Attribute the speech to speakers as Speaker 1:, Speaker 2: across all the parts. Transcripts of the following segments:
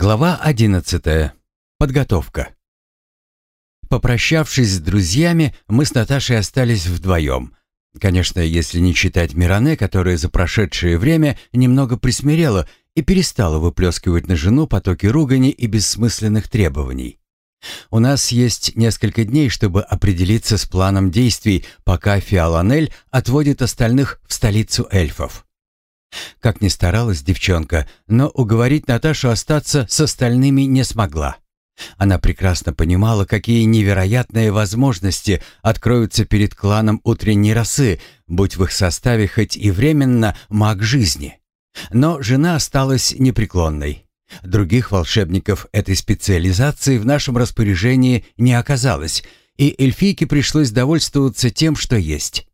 Speaker 1: Глава 11. Подготовка. Попрощавшись с друзьями, мы с Наташей остались вдвоем. Конечно, если не считать Миране, которая за прошедшее время немного присмирела и перестала выплескивать на жену потоки ругани и бессмысленных требований. У нас есть несколько дней, чтобы определиться с планом действий, пока Фиаланель отводит остальных в столицу эльфов. Как ни старалась девчонка, но уговорить Наташу остаться с остальными не смогла. Она прекрасно понимала, какие невероятные возможности откроются перед кланом утренней росы, будь в их составе хоть и временно маг жизни. Но жена осталась непреклонной. Других волшебников этой специализации в нашем распоряжении не оказалось, и эльфийке пришлось довольствоваться тем, что есть.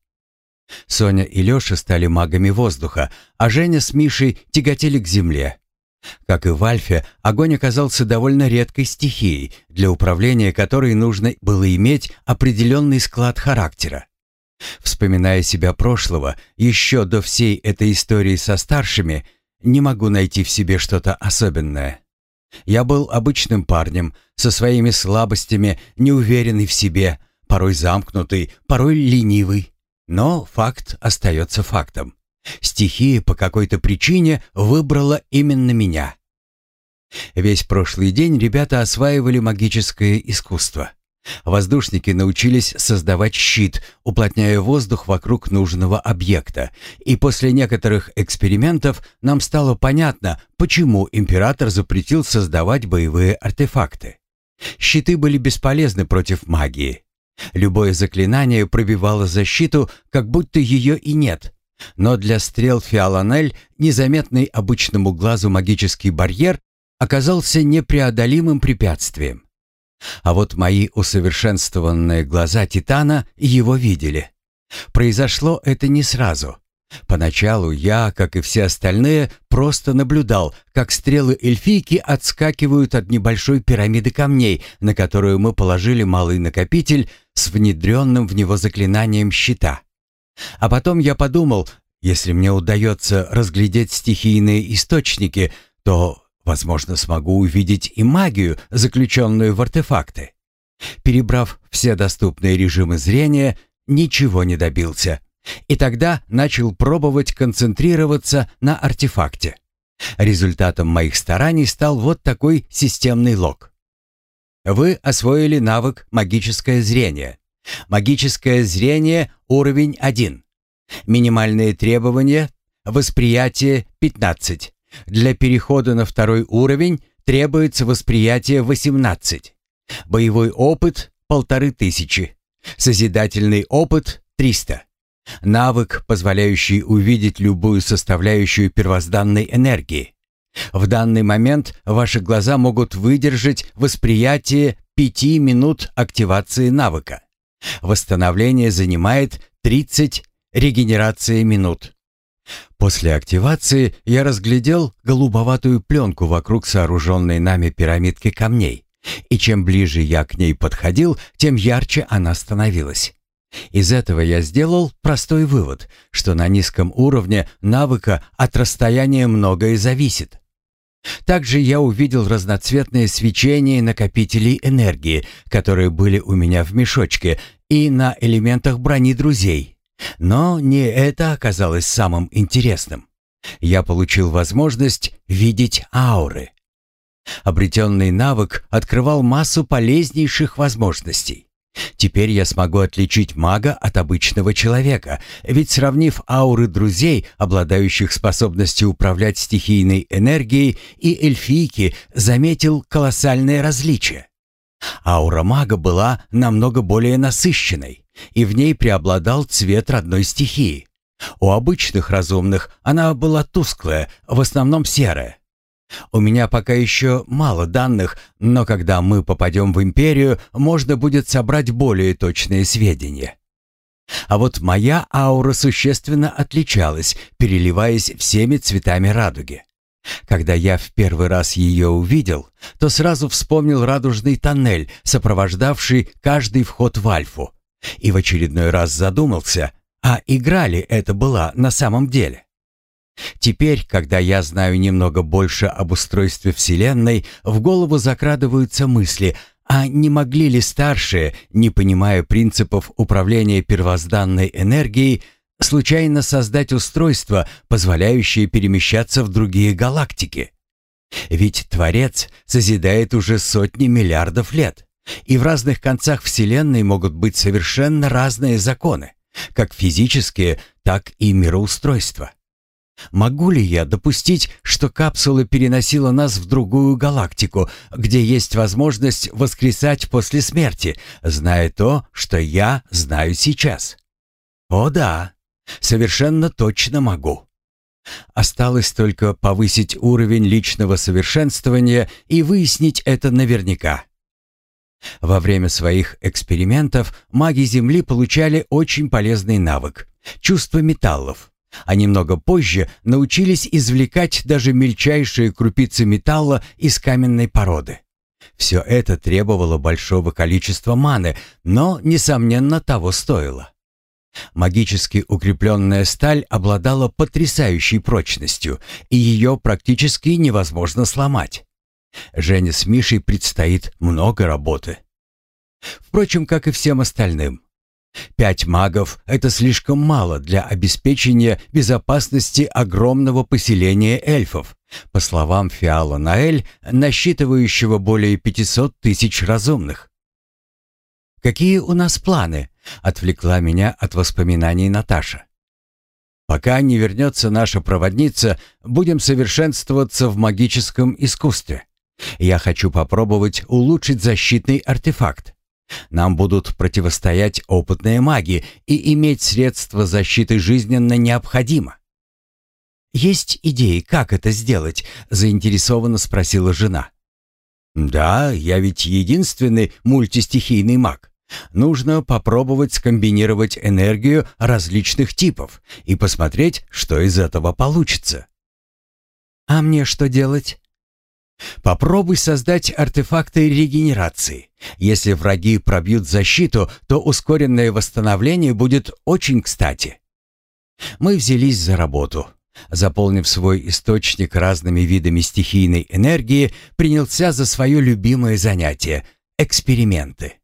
Speaker 1: Соня и Леша стали магами воздуха, а Женя с Мишей тяготели к земле. Как и в Альфе, огонь оказался довольно редкой стихией, для управления которой нужно было иметь определенный склад характера. Вспоминая себя прошлого, еще до всей этой истории со старшими, не могу найти в себе что-то особенное. Я был обычным парнем, со своими слабостями, неуверенный в себе, порой замкнутый, порой ленивый. Но факт остается фактом. Стихия по какой-то причине выбрала именно меня. Весь прошлый день ребята осваивали магическое искусство. Воздушники научились создавать щит, уплотняя воздух вокруг нужного объекта. И после некоторых экспериментов нам стало понятно, почему император запретил создавать боевые артефакты. Щиты были бесполезны против магии. Любое заклинание пробивало защиту, как будто ее и нет. Но для стрел Фиаланель незаметный обычному глазу магический барьер оказался непреодолимым препятствием. А вот мои усовершенствованные глаза Титана его видели. Произошло это не сразу. Поначалу я, как и все остальные, просто наблюдал, как стрелы эльфийки отскакивают от небольшой пирамиды камней, на которую мы положили малый накопитель с внедренным в него заклинанием щита. А потом я подумал, если мне удается разглядеть стихийные источники, то, возможно, смогу увидеть и магию, заключенную в артефакты. Перебрав все доступные режимы зрения, ничего не добился. И тогда начал пробовать концентрироваться на артефакте. Результатом моих стараний стал вот такой системный лог. Вы освоили навык «Магическое зрение». Магическое зрение уровень 1. Минимальные требования – восприятие 15. Для перехода на второй уровень требуется восприятие 18. Боевой опыт – полторы тысячи. Созидательный опыт – 300. Навык, позволяющий увидеть любую составляющую первозданной энергии. В данный момент ваши глаза могут выдержать восприятие 5 минут активации навыка. Восстановление занимает 30 регенерации минут. После активации я разглядел голубоватую пленку вокруг сооруженной нами пирамидки камней, и чем ближе я к ней подходил, тем ярче она становилась. Из этого я сделал простой вывод, что на низком уровне навыка от расстояния многое зависит. Также я увидел разноцветные свечения накопителей энергии, которые были у меня в мешочке, и на элементах брони друзей. Но не это оказалось самым интересным. Я получил возможность видеть ауры. Обретенный навык открывал массу полезнейших возможностей. Теперь я смогу отличить мага от обычного человека, ведь сравнив ауры друзей, обладающих способностью управлять стихийной энергией, и эльфийки, заметил колоссальное различие. Аура мага была намного более насыщенной, и в ней преобладал цвет родной стихии. У обычных разумных она была тусклая, в основном серая. У меня пока еще мало данных, но когда мы попадем в империю, можно будет собрать более точные сведения. А вот моя аура существенно отличалась, переливаясь всеми цветами радуги. Когда я в первый раз ее увидел, то сразу вспомнил радужный тоннель, сопровождавший каждый вход в Альфу, и в очередной раз задумался, а игра ли это была на самом деле? Теперь, когда я знаю немного больше об устройстве Вселенной, в голову закрадываются мысли, а не могли ли старшие, не понимая принципов управления первозданной энергией, случайно создать устройство, позволяющее перемещаться в другие галактики? Ведь Творец созидает уже сотни миллиардов лет, и в разных концах Вселенной могут быть совершенно разные законы, как физические, так и мироустройства. Могу ли я допустить, что капсула переносила нас в другую галактику, где есть возможность воскресать после смерти, зная то, что я знаю сейчас? О да, совершенно точно могу. Осталось только повысить уровень личного совершенствования и выяснить это наверняка. Во время своих экспериментов маги Земли получали очень полезный навык – чувство металлов – а немного позже научились извлекать даже мельчайшие крупицы металла из каменной породы. Все это требовало большого количества маны, но, несомненно, того стоило. Магически укрепленная сталь обладала потрясающей прочностью, и ее практически невозможно сломать. Жене с Мишей предстоит много работы. Впрочем, как и всем остальным. Пять магов — это слишком мало для обеспечения безопасности огромного поселения эльфов, по словам Фиала Наэль, насчитывающего более 500 тысяч разумных. «Какие у нас планы?» — отвлекла меня от воспоминаний Наташа. «Пока не вернется наша проводница, будем совершенствоваться в магическом искусстве. Я хочу попробовать улучшить защитный артефакт. Нам будут противостоять опытные маги, и иметь средства защиты жизненно необходимо. «Есть идеи, как это сделать?» — заинтересованно спросила жена. «Да, я ведь единственный мультистихийный маг. Нужно попробовать скомбинировать энергию различных типов и посмотреть, что из этого получится». «А мне что делать?» Попробуй создать артефакты регенерации. Если враги пробьют защиту, то ускоренное восстановление будет очень кстати. Мы взялись за работу. Заполнив свой источник разными видами стихийной энергии, принялся за свое любимое занятие — эксперименты.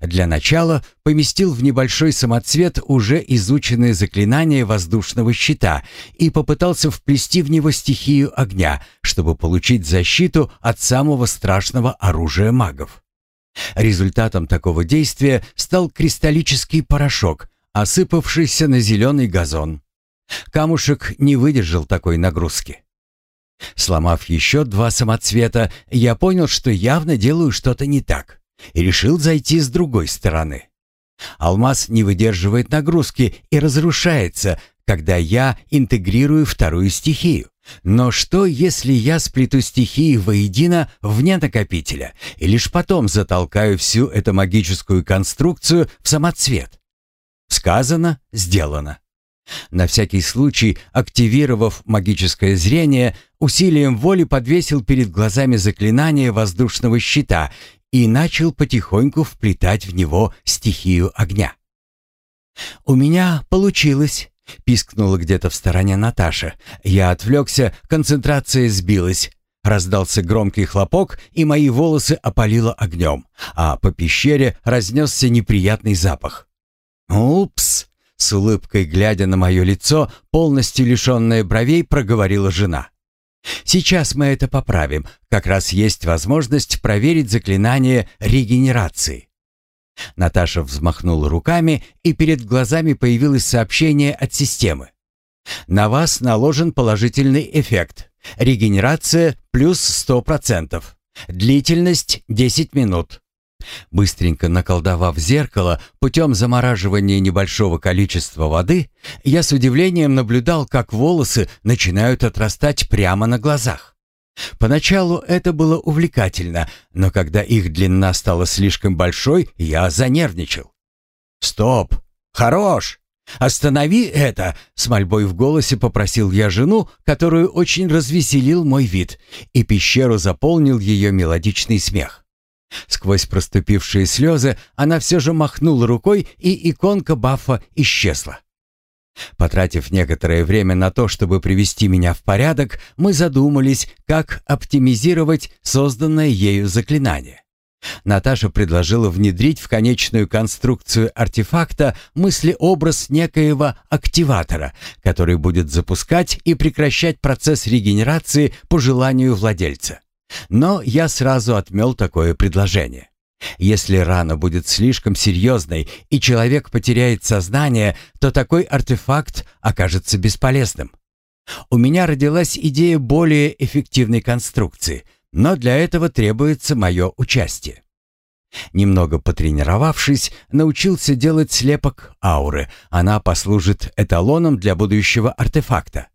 Speaker 1: Для начала поместил в небольшой самоцвет уже изученные заклинания воздушного щита и попытался вплести в него стихию огня, чтобы получить защиту от самого страшного оружия магов. Результатом такого действия стал кристаллический порошок, осыпавшийся на зеленый газон. Камушек не выдержал такой нагрузки. Сломав еще два самоцвета, я понял, что явно делаю что-то не так и решил зайти с другой стороны. Алмаз не выдерживает нагрузки и разрушается, когда я интегрирую вторую стихию. Но что, если я сплету стихии воедино вне накопителя и лишь потом затолкаю всю эту магическую конструкцию в самоцвет? Сказано, сделано. На всякий случай, активировав магическое зрение, усилием воли подвесил перед глазами заклинание воздушного щита и начал потихоньку вплетать в него стихию огня. «У меня получилось», — пискнула где-то в стороне Наташа. Я отвлекся, концентрация сбилась. Раздался громкий хлопок, и мои волосы опалило огнем, а по пещере разнесся неприятный запах. «Упс!» — с улыбкой глядя на мое лицо, полностью лишенное бровей, проговорила жена. Сейчас мы это поправим. Как раз есть возможность проверить заклинание регенерации. Наташа взмахнула руками, и перед глазами появилось сообщение от системы. На вас наложен положительный эффект. Регенерация плюс 100%. Длительность 10 минут. Быстренько наколдовав зеркало путем замораживания небольшого количества воды, я с удивлением наблюдал, как волосы начинают отрастать прямо на глазах. Поначалу это было увлекательно, но когда их длина стала слишком большой, я занервничал. «Стоп! Хорош! Останови это!» С мольбой в голосе попросил я жену, которую очень развеселил мой вид, и пещеру заполнил ее мелодичный смех. Сквозь проступившие слезы она все же махнула рукой, и иконка бафа исчезла. Потратив некоторое время на то, чтобы привести меня в порядок, мы задумались, как оптимизировать созданное ею заклинание. Наташа предложила внедрить в конечную конструкцию артефакта мыслеобраз некоего активатора, который будет запускать и прекращать процесс регенерации по желанию владельца. Но я сразу отмел такое предложение. Если рана будет слишком серьезной и человек потеряет сознание, то такой артефакт окажется бесполезным. У меня родилась идея более эффективной конструкции, но для этого требуется мое участие. Немного потренировавшись, научился делать слепок ауры. Она послужит эталоном для будущего артефакта.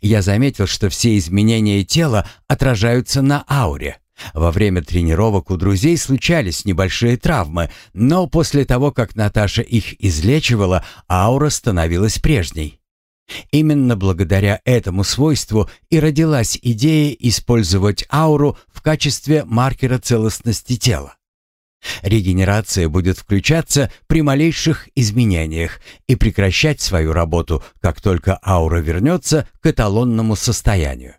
Speaker 1: Я заметил, что все изменения тела отражаются на ауре. Во время тренировок у друзей случались небольшие травмы, но после того, как Наташа их излечивала, аура становилась прежней. Именно благодаря этому свойству и родилась идея использовать ауру в качестве маркера целостности тела. Регенерация будет включаться при малейших изменениях и прекращать свою работу, как только аура вернется к эталонному состоянию.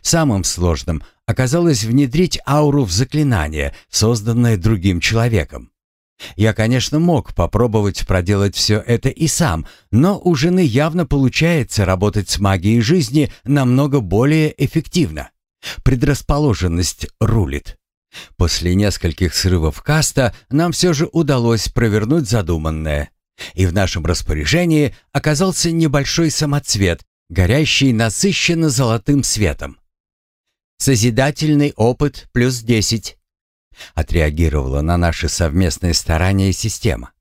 Speaker 1: Самым сложным оказалось внедрить ауру в заклинание, созданное другим человеком. Я, конечно, мог попробовать проделать все это и сам, но у жены явно получается работать с магией жизни намного более эффективно. Предрасположенность рулит. После нескольких срывов каста нам все же удалось провернуть задуманное. И в нашем распоряжении оказался небольшой самоцвет, горящий насыщенно золотым светом. Созидательный опыт плюс 10. Отреагировала на наши совместные старания система.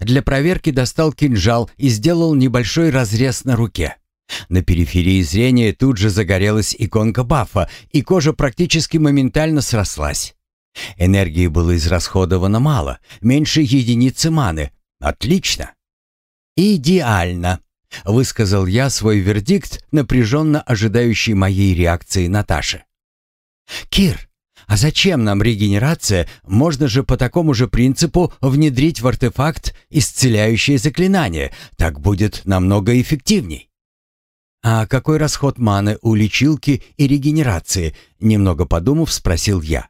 Speaker 1: Для проверки достал кинжал и сделал небольшой разрез на руке. На периферии зрения тут же загорелась иконка бафа, и кожа практически моментально срослась. Энергии было израсходовано мало, меньше единицы маны. Отлично. Идеально, высказал я свой вердикт, напряженно ожидающий моей реакции Наташи. Кир, а зачем нам регенерация? Можно же по такому же принципу внедрить в артефакт исцеляющее заклинание. Так будет намного эффективней. «А какой расход маны у лечилки и регенерации?» Немного подумав, спросил я.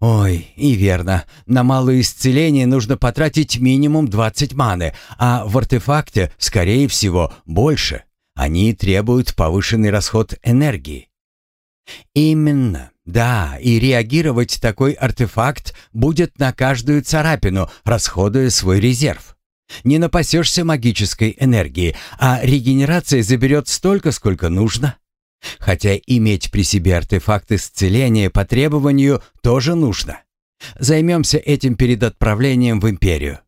Speaker 1: «Ой, и верно. На малое исцеление нужно потратить минимум 20 маны, а в артефакте, скорее всего, больше. Они требуют повышенный расход энергии». «Именно. Да, и реагировать такой артефакт будет на каждую царапину, расходуя свой резерв. Не напасешься магической энергии, а регенерация заберет столько, сколько нужно. Хотя иметь при себе артефакт исцеления по требованию тоже нужно. Займемся этим перед отправлением в Империю.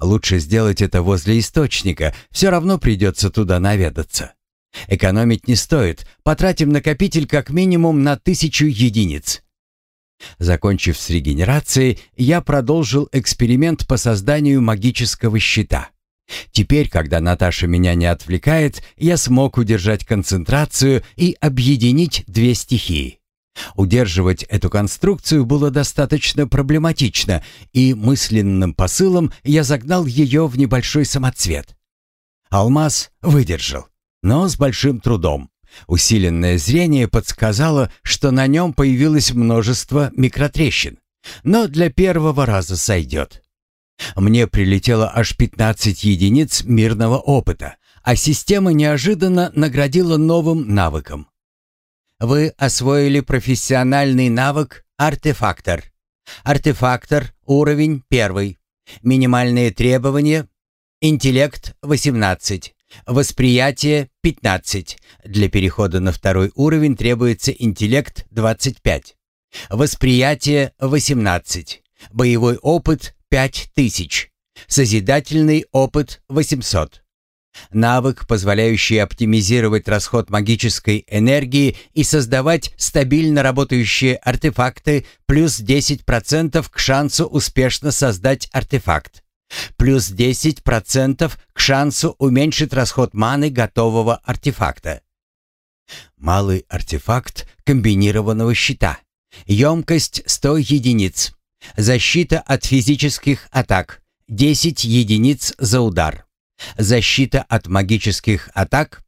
Speaker 1: Лучше сделать это возле источника, все равно придется туда наведаться. Экономить не стоит, потратим накопитель как минимум на тысячу единиц. Закончив с регенерацией, я продолжил эксперимент по созданию магического щита. Теперь, когда Наташа меня не отвлекает, я смог удержать концентрацию и объединить две стихии. Удерживать эту конструкцию было достаточно проблематично, и мысленным посылом я загнал ее в небольшой самоцвет. Алмаз выдержал, но с большим трудом. Усиленное зрение подсказало, что на нем появилось множество микротрещин. Но для первого раза сойдет. Мне прилетело аж 15 единиц мирного опыта, а система неожиданно наградила новым навыком. Вы освоили профессиональный навык «Артефактор». Артефактор, уровень первый. Минимальные требования – интеллект 18. Восприятие 15. Для перехода на второй уровень требуется интеллект 25. Восприятие 18. Боевой опыт 5000. Созидательный опыт 800. Навык, позволяющий оптимизировать расход магической энергии и создавать стабильно работающие артефакты, плюс 10% к шансу успешно создать артефакт. Плюс 10% к шансу уменьшить расход маны готового артефакта. Малый артефакт комбинированного щита. Емкость 100 единиц. Защита от физических атак. 10 единиц за удар. Защита от магических атак.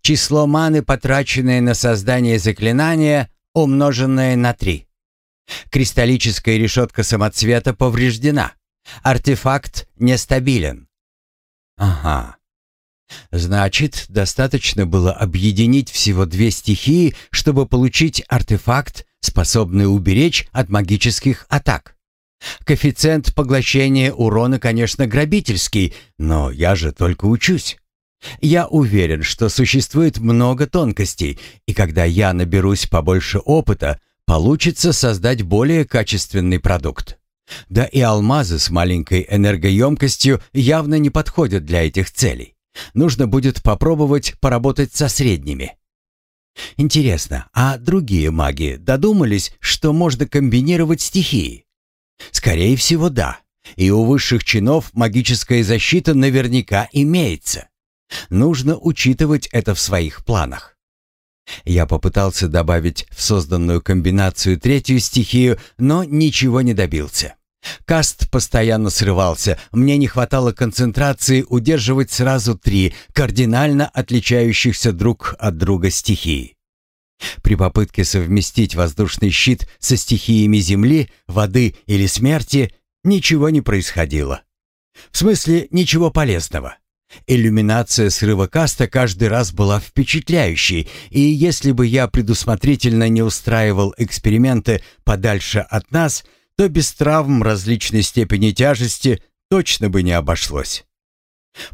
Speaker 1: Число маны, потраченное на создание заклинания, умноженное на 3. Кристаллическая решетка самоцвета повреждена. Артефакт нестабилен. Ага. Значит, достаточно было объединить всего две стихии, чтобы получить артефакт, способный уберечь от магических атак. Коэффициент поглощения урона, конечно, грабительский, но я же только учусь. Я уверен, что существует много тонкостей, и когда я наберусь побольше опыта, получится создать более качественный продукт. Да и алмазы с маленькой энергоемкостью явно не подходят для этих целей. Нужно будет попробовать поработать со средними. Интересно, а другие маги додумались, что можно комбинировать стихии? Скорее всего, да. И у высших чинов магическая защита наверняка имеется. Нужно учитывать это в своих планах. Я попытался добавить в созданную комбинацию третью стихию, но ничего не добился. Каст постоянно срывался, мне не хватало концентрации удерживать сразу три кардинально отличающихся друг от друга стихии. При попытке совместить воздушный щит со стихиями земли, воды или смерти ничего не происходило. В смысле, ничего полезного. Иллюминация срыва каста каждый раз была впечатляющей, и если бы я предусмотрительно не устраивал эксперименты подальше от нас, то без травм различной степени тяжести точно бы не обошлось.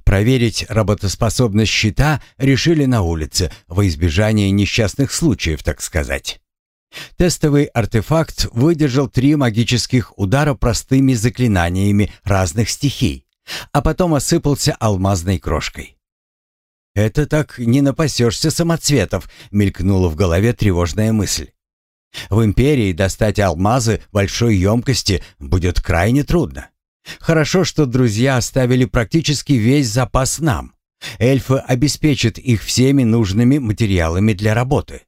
Speaker 1: Проверить работоспособность щита решили на улице, во избежание несчастных случаев, так сказать. Тестовый артефакт выдержал три магических удара простыми заклинаниями разных стихий, а потом осыпался алмазной крошкой. «Это так не напасешься самоцветов», — мелькнула в голове тревожная мысль. «В Империи достать алмазы большой емкости будет крайне трудно. Хорошо, что друзья оставили практически весь запас нам. Эльфы обеспечат их всеми нужными материалами для работы.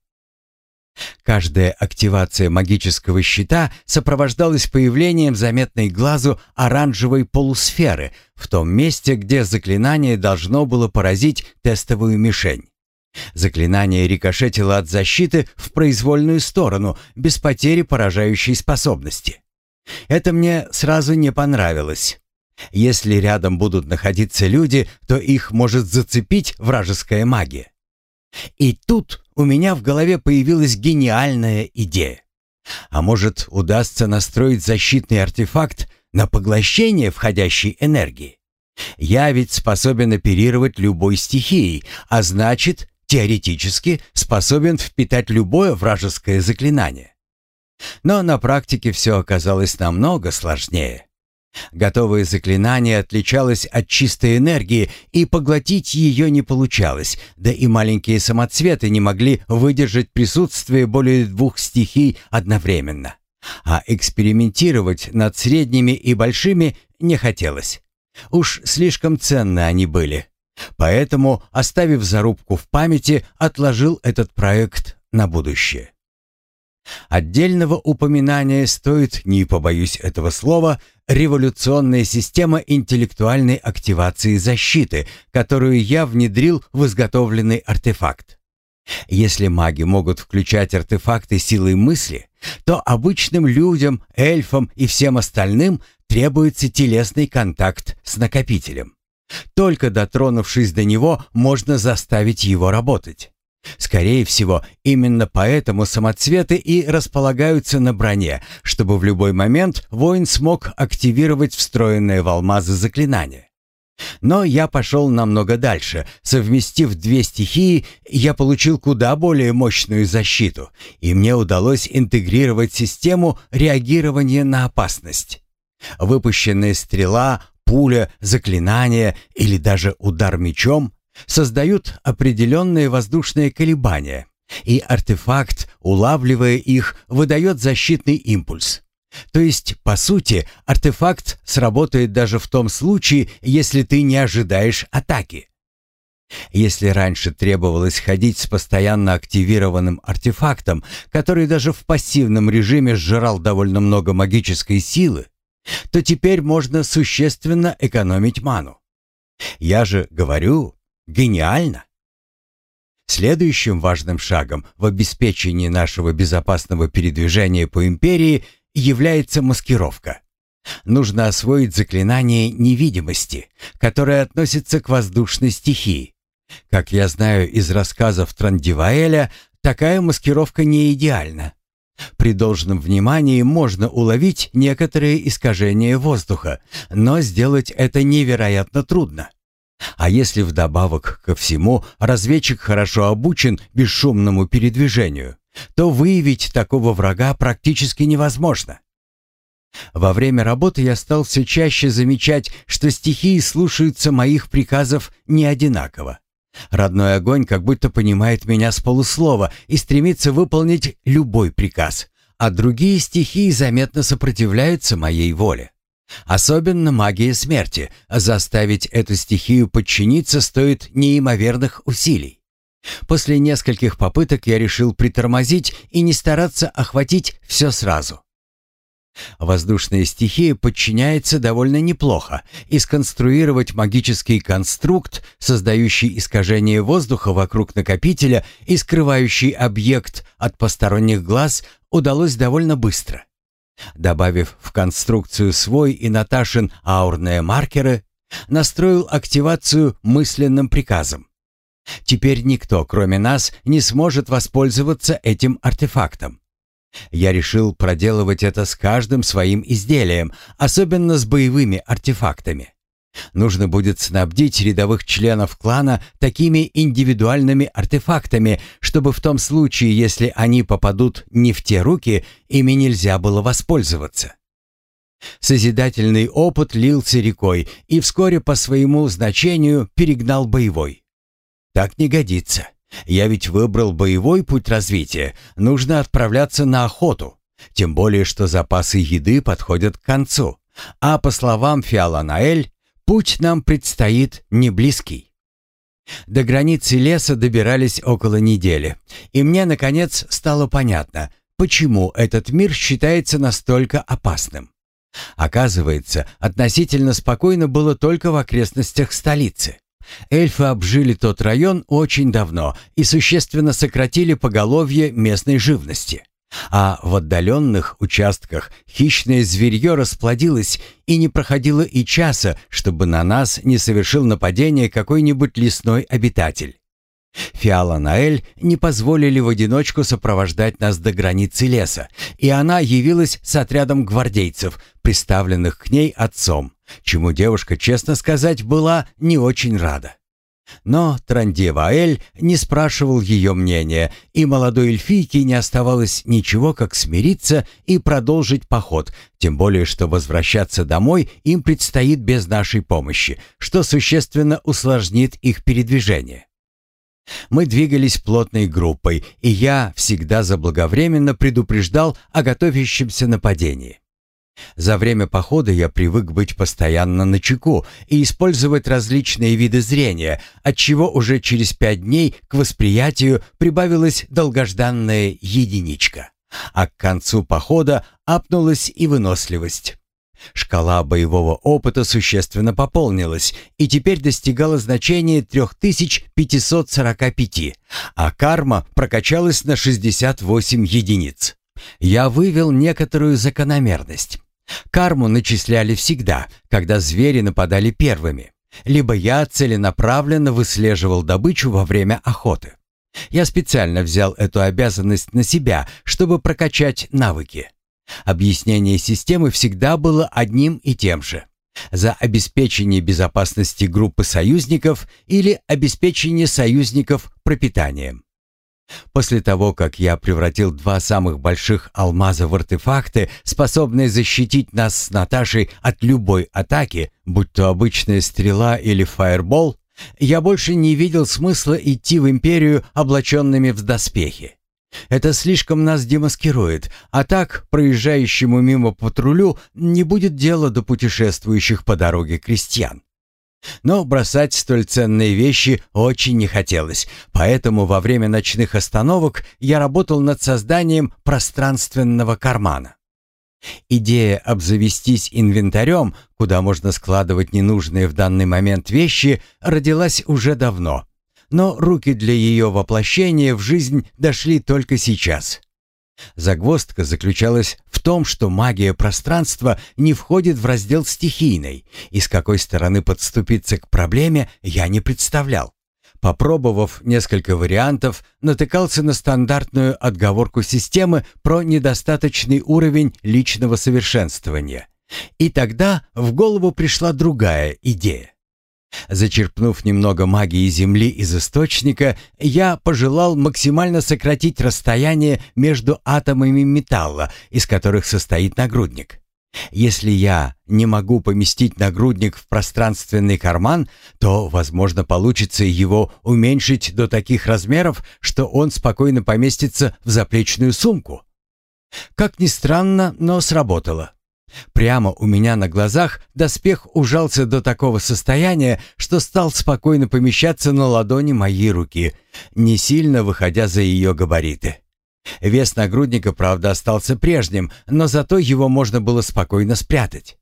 Speaker 1: Каждая активация магического щита сопровождалась появлением заметной глазу оранжевой полусферы в том месте, где заклинание должно было поразить тестовую мишень. Заклинание рикошетило от защиты в произвольную сторону, без потери поражающей способности. Это мне сразу не понравилось. Если рядом будут находиться люди, то их может зацепить вражеская магия. И тут у меня в голове появилась гениальная идея. А может, удастся настроить защитный артефакт на поглощение входящей энергии? Я ведь способен оперировать любой стихией, а значит, теоретически способен впитать любое вражеское заклинание. Но на практике все оказалось намного сложнее. Готовое заклинание отличалось от чистой энергии, и поглотить ее не получалось, да и маленькие самоцветы не могли выдержать присутствие более двух стихий одновременно. А экспериментировать над средними и большими не хотелось. Уж слишком ценны они были. Поэтому, оставив зарубку в памяти, отложил этот проект на будущее. Отдельного упоминания стоит, не побоюсь этого слова, революционная система интеллектуальной активации защиты, которую я внедрил в изготовленный артефакт. Если маги могут включать артефакты силой мысли, то обычным людям, эльфам и всем остальным требуется телесный контакт с накопителем. Только дотронувшись до него, можно заставить его работать. Скорее всего, именно поэтому самоцветы и располагаются на броне, чтобы в любой момент воин смог активировать встроенное в алмазы заклинание. Но я пошел намного дальше. Совместив две стихии, я получил куда более мощную защиту, и мне удалось интегрировать систему реагирования на опасность. Выпущенная стрела, пуля, заклинание или даже удар мечом создают определенные воздушные колебания, и артефакт, улавливая их, выдает защитный импульс. То есть, по сути, артефакт сработает даже в том случае, если ты не ожидаешь атаки. Если раньше требовалось ходить с постоянно активированным артефактом, который даже в пассивном режиме сжирал довольно много магической силы, то теперь можно существенно экономить ману. Я же говорю, гениально. Следующим важным шагом в обеспечении нашего безопасного передвижения по империи является маскировка. Нужно освоить заклинание невидимости, которое относится к воздушной стихии. Как я знаю из рассказов Трандиваэля, такая маскировка не идеальна. При должном внимании можно уловить некоторые искажения воздуха, но сделать это невероятно трудно. А если вдобавок ко всему разведчик хорошо обучен бесшумному передвижению, то выявить такого врага практически невозможно. Во время работы я стал все чаще замечать, что стихии слушаются моих приказов не одинаково. Родной огонь как будто понимает меня с полуслова и стремится выполнить любой приказ, а другие стихии заметно сопротивляются моей воле. Особенно магия смерти. Заставить эту стихию подчиниться стоит неимоверных усилий. После нескольких попыток я решил притормозить и не стараться охватить все сразу. Воздушная стихия подчиняется довольно неплохо, и сконструировать магический конструкт, создающий искажение воздуха вокруг накопителя и скрывающий объект от посторонних глаз, удалось довольно быстро. Добавив в конструкцию свой и Наташин аурные маркеры, настроил активацию мысленным приказом. Теперь никто, кроме нас, не сможет воспользоваться этим артефактом. Я решил проделывать это с каждым своим изделием, особенно с боевыми артефактами. Нужно будет снабдить рядовых членов клана такими индивидуальными артефактами, чтобы в том случае, если они попадут не в те руки, ими нельзя было воспользоваться. Созидательный опыт лился рекой и вскоре по своему значению перегнал боевой. Так не годится. Я ведь выбрал боевой путь развития. Нужно отправляться на охоту. Тем более, что запасы еды подходят к концу. А по словам Фиаланаэль, путь нам предстоит не близкий. До границы леса добирались около недели, и мне, наконец, стало понятно, почему этот мир считается настолько опасным. Оказывается, относительно спокойно было только в окрестностях столицы. Эльфы обжили тот район очень давно и существенно сократили поголовье местной живности. А в отдаленных участках хищное зверье расплодилось и не проходило и часа, чтобы на нас не совершил нападение какой-нибудь лесной обитатель. Фиала Наэль не позволили в одиночку сопровождать нас до границы леса, и она явилась с отрядом гвардейцев, приставленных к ней отцом, чему девушка, честно сказать, была не очень рада. Но Трандеваэль не спрашивал ее мнения, и молодой эльфийке не оставалось ничего, как смириться и продолжить поход, тем более что возвращаться домой им предстоит без нашей помощи, что существенно усложнит их передвижение. Мы двигались плотной группой, и я всегда заблаговременно предупреждал о готовящемся нападении. За время похода я привык быть постоянно на чеку и использовать различные виды зрения, отчего уже через пять дней к восприятию прибавилась долгожданная единичка, а к концу похода апнулась и выносливость. Шкала боевого опыта существенно пополнилась и теперь достигала значения 3545, а карма прокачалась на 68 единиц. Я вывел некоторую закономерность. Карму начисляли всегда, когда звери нападали первыми. Либо я целенаправленно выслеживал добычу во время охоты. Я специально взял эту обязанность на себя, чтобы прокачать навыки. Объяснение системы всегда было одним и тем же. За обеспечение безопасности группы союзников или обеспечение союзников пропитанием. После того, как я превратил два самых больших алмаза в артефакты, способные защитить нас с Наташей от любой атаки, будь то обычная стрела или фаербол, я больше не видел смысла идти в Империю облаченными в доспехи. Это слишком нас демаскирует, а так проезжающему мимо патрулю не будет дела до путешествующих по дороге крестьян. Но бросать столь ценные вещи очень не хотелось, поэтому во время ночных остановок я работал над созданием пространственного кармана. Идея обзавестись инвентарем, куда можно складывать ненужные в данный момент вещи, родилась уже давно. Но руки для ее воплощения в жизнь дошли только сейчас. Загвоздка заключалась в том, что магия пространства не входит в раздел стихийной, и с какой стороны подступиться к проблеме я не представлял. Попробовав несколько вариантов, натыкался на стандартную отговорку системы про недостаточный уровень личного совершенствования. И тогда в голову пришла другая идея. Зачерпнув немного магии Земли из источника, я пожелал максимально сократить расстояние между атомами металла, из которых состоит нагрудник. Если я не могу поместить нагрудник в пространственный карман, то, возможно, получится его уменьшить до таких размеров, что он спокойно поместится в заплечную сумку. Как ни странно, но сработало. Прямо у меня на глазах доспех ужался до такого состояния, что стал спокойно помещаться на ладони моей руки, не сильно выходя за ее габариты. Вес нагрудника, правда, остался прежним, но зато его можно было спокойно спрятать.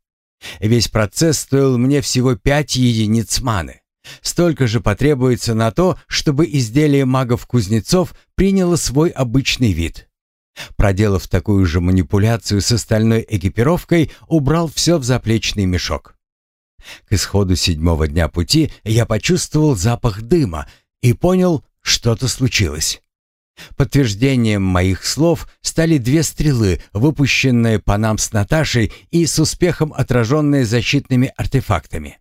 Speaker 1: Весь процесс стоил мне всего пять единиц маны. Столько же потребуется на то, чтобы изделие магов-кузнецов приняло свой обычный вид. Проделав такую же манипуляцию с остальной экипировкой, убрал все в заплечный мешок. К исходу седьмого дня пути я почувствовал запах дыма и понял, что-то случилось. Подтверждением моих слов стали две стрелы, выпущенные по нам с Наташей и с успехом отраженные защитными артефактами.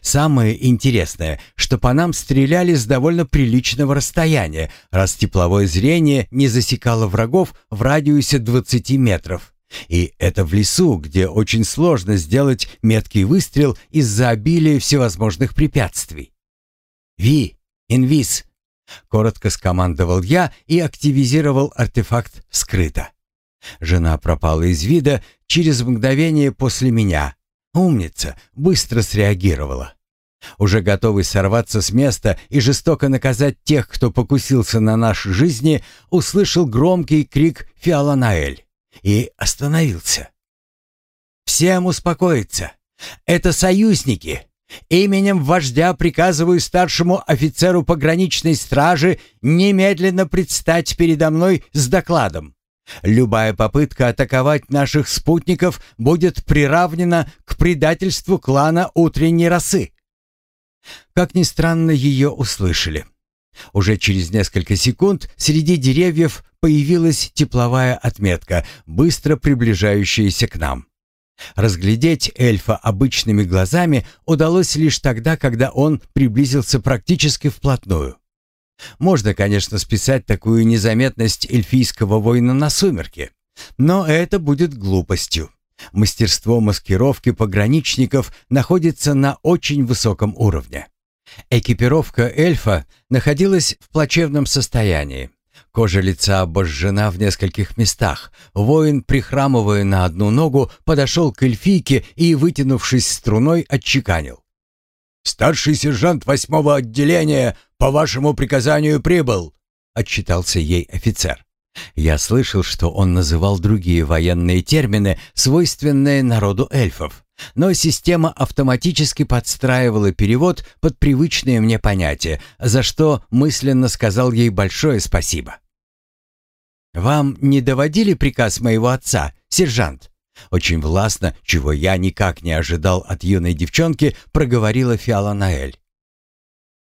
Speaker 1: Самое интересное, что по нам стреляли с довольно приличного расстояния, раз тепловое зрение не засекало врагов в радиусе 20 метров. И это в лесу, где очень сложно сделать меткий выстрел из-за обилия всевозможных препятствий. «Ви! Инвиз!» Коротко скомандовал я и активизировал артефакт скрыто. Жена пропала из вида через мгновение после меня. Умница, быстро среагировала. Уже готовый сорваться с места и жестоко наказать тех, кто покусился на наши жизни, услышал громкий крик Фиаланаэль и остановился. «Всем успокоиться! Это союзники! Именем вождя приказываю старшему офицеру пограничной стражи немедленно предстать передо мной с докладом. Любая попытка атаковать наших спутников будет приравнена к предательству клана утренней росы. Как ни странно, ее услышали. Уже через несколько секунд среди деревьев появилась тепловая отметка, быстро приближающаяся к нам. Разглядеть эльфа обычными глазами удалось лишь тогда, когда он приблизился практически вплотную. Можно, конечно, списать такую незаметность эльфийского воина на сумерки, но это будет глупостью. Мастерство маскировки пограничников находится на очень высоком уровне. Экипировка эльфа находилась в плачевном состоянии. Кожа лица обожжена в нескольких местах. Воин, прихрамывая на одну ногу, подошел к эльфийке и, вытянувшись струной, отчеканил. «Старший сержант восьмого отделения по вашему приказанию прибыл», — отчитался ей офицер. Я слышал, что он называл другие военные термины, свойственные народу эльфов, но система автоматически подстраивала перевод под привычные мне понятия, за что мысленно сказал ей большое спасибо. «Вам не доводили приказ моего отца, сержант?» Очень властно, чего я никак не ожидал от юной девчонки, проговорила Фиала Наэль.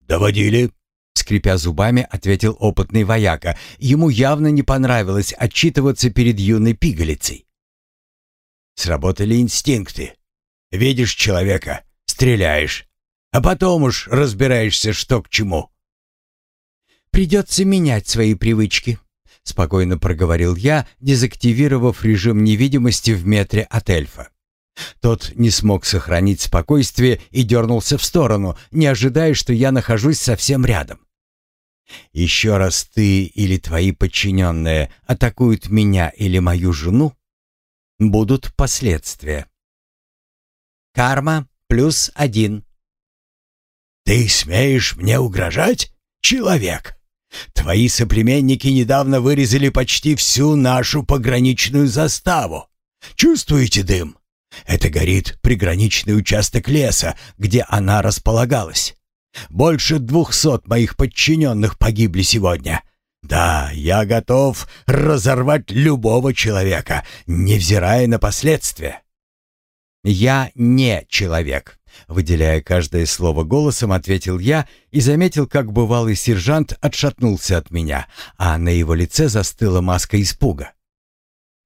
Speaker 1: «Доводили», — скрипя зубами, ответил опытный вояка. Ему явно не понравилось отчитываться перед юной пигалицей. Сработали инстинкты. Видишь человека, стреляешь, а потом уж разбираешься, что к чему. «Придется менять свои привычки», спокойно проговорил я, дезактивировав режим невидимости в метре от эльфа. Тот не смог сохранить спокойствие и дернулся в сторону, не ожидая, что я нахожусь совсем рядом. «Еще раз ты или твои подчиненные атакуют меня или мою жену, будут последствия. Карма плюс один». «Ты смеешь мне угрожать, человек?» Твои соплеменники недавно вырезали почти всю нашу пограничную заставу.
Speaker 2: Чувствуете дым? Это горит приграничный участок леса, где она располагалась. Больше двухсот моих подчиненных погибли сегодня. Да, я готов разорвать любого человека, невзирая на последствия.
Speaker 1: Я не человек, выделяя каждое слово голосом, ответил я и заметил, как бывалый сержант отшатнулся от меня, а на его лице застыла маска испуга.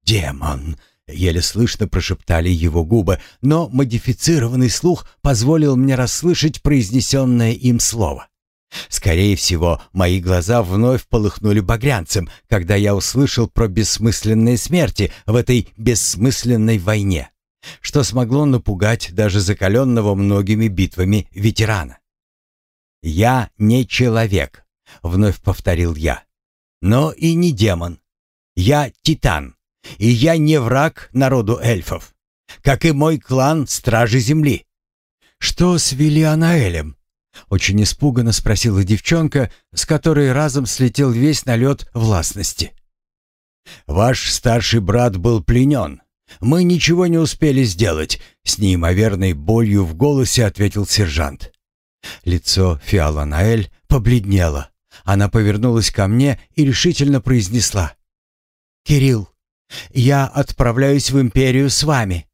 Speaker 2: «Демон!» — еле слышно прошептали его губы, но модифицированный слух позволил мне расслышать произнесенное им слово. Скорее всего, мои глаза вновь полыхнули багрянцем, когда я услышал про бессмысленные смерти в этой бессмысленной войне, что смогло напугать даже закаленного многими битвами ветерана. «Я не человек», — вновь повторил я, — «но и не демон. Я титан, и я не враг народу эльфов, как и мой клан Стражи Земли». «Что с Виллианаэлем?» Очень испуганно спросила девчонка, с которой разом слетел весь налет властности. «Ваш старший брат был пленен. Мы ничего не успели сделать», — с неимоверной болью в голосе ответил сержант.
Speaker 1: Лицо Фиала Наэль побледнело. Она повернулась ко мне и решительно произнесла. «Кирилл, я отправляюсь в Империю с вами.